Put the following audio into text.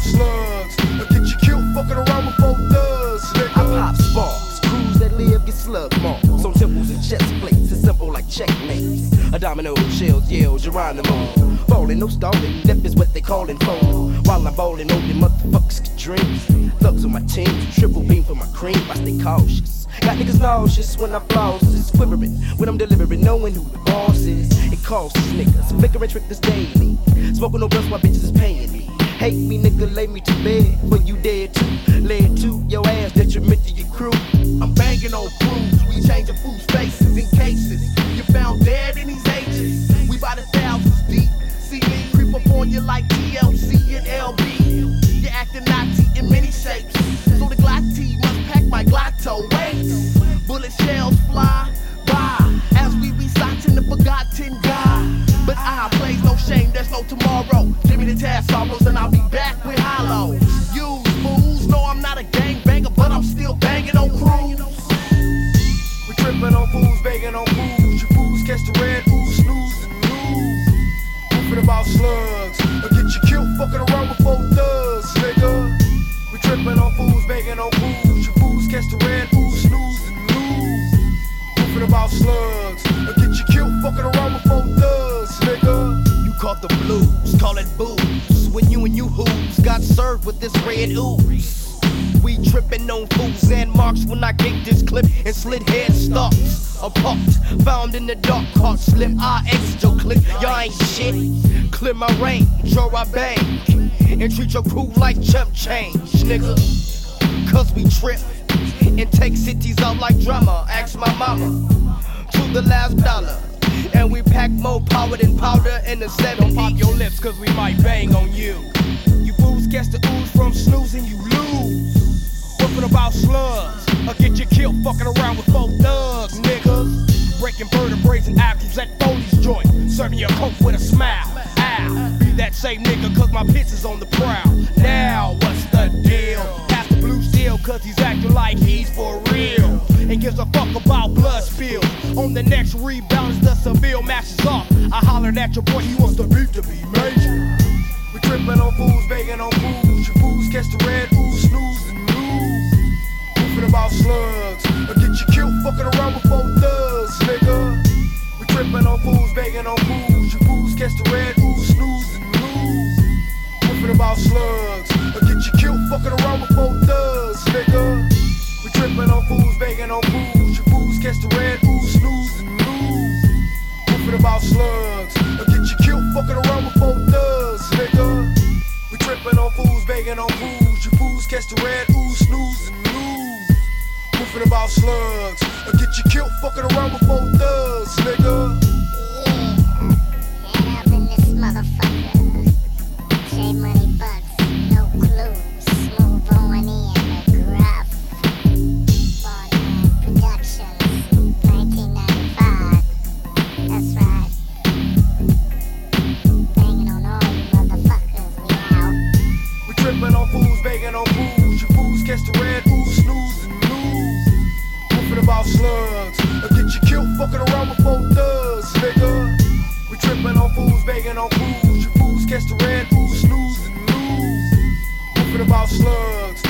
about slugs. Or get you killed fucking around with four thugs, nigga. I pop sparks, crews that live get slug marks. On temples and chest plates, it's simple like checkmates. A domino, shells, yells, Geronimo. Falling, no stalling, is what they callin' for. While I'm ballin', only motherfuckers can dream. Thugs on my team, triple beam for my cream, I stay cautious. Got niggas nauseous when I floss, it's quivering when I'm delivering, knowing who the boss is. It costs niggas, flickering trickers daily. Smoking no blunts while bitches is paying me. Hate me, nigga, lay me to bed, but you dead too. Lay it to your ass, detriment to your crew. I'm banging on crews, we changing food faces in cases. You found dead in these ages. We by the thousands deep. See me creep up on you like TLC and LB. You're acting naughty in many shapes. So the Glock T must pack my glotto. Wait, bullet shells fly by as we be sighting the forgotten God. But I plays no shame, there's no tomorrow. Task sorrows and I'll be back with hollow. You fools know I'm not a gangbanger, but I'm still banging on crews. We trippin' on fools, begging on fools. You fools catch the red ooze, snooze and lose. Goofing about slugs. Or get you killed fucking around with four thugs, nigga. We trippin' on fools, begging on fools. You fools catch the red ooze, snooze and lose. Goofing about slugs. Or get you killed fucking around with four thugs, nigga. You caught the blues, call it booze. When you and you who's got served with this red ooze. We trippin' on fools and marks when I gave this clip and slid head stalks apart. Found in the dark, caught slip. I your clip, y'all ain't shit. Clear my range, or I bang. And treat your crew like chump change, nigga. Cause we trip and take cities out like drama. Ask my mama to the last dollar. And we pack more power than powder in the 70s. Don't pop your lips, cause we might bang on you. You fools catch the ooze from snoozing, you lose. Whooping about slugs, or get you killed fucking around with four thugs, niggas. Breaking vertebrae and apples at Foley's joint. Serving your coke with a smile. Ow. Be that same nigga, cause my piss is on the prowl. Now, cause he's acting like he's for real. And gives a fuck about blood spills. On the next rebound, as the Seville matches off. I hollered at your boy, he wants the beat to be major. We trippin' on fools, begging on fools. You fools catch the red ooze, snooze and lose. Goofing about slugs. Or get you killed fucking around with four thugs, nigga. We trippin' on fools, begging on fools. You fools catch the red ooze, snooze and lose. Goofing about slugs. Or get you killed fucking around with four thugs, nigga. We trippin' on fools, begging on fools. You fools catch the red ooze, snooze and lose. Goofing about slugs. Or get you killed fucking around with four thugs, nigga. We trippin' on fools, begging on fools. You fools catch the red ooze, snooze and lose. Goofing about slugs. Or get you killed fucking around with four thugs, nigga. Catch the red ooze, snooze and lose. Goofing about slugs. Or get you killed fucking around with four thugs, nigga. We trippin' on fools, begging on fools. You fools catch the red ooze, snooze and lose. Goofing about slugs.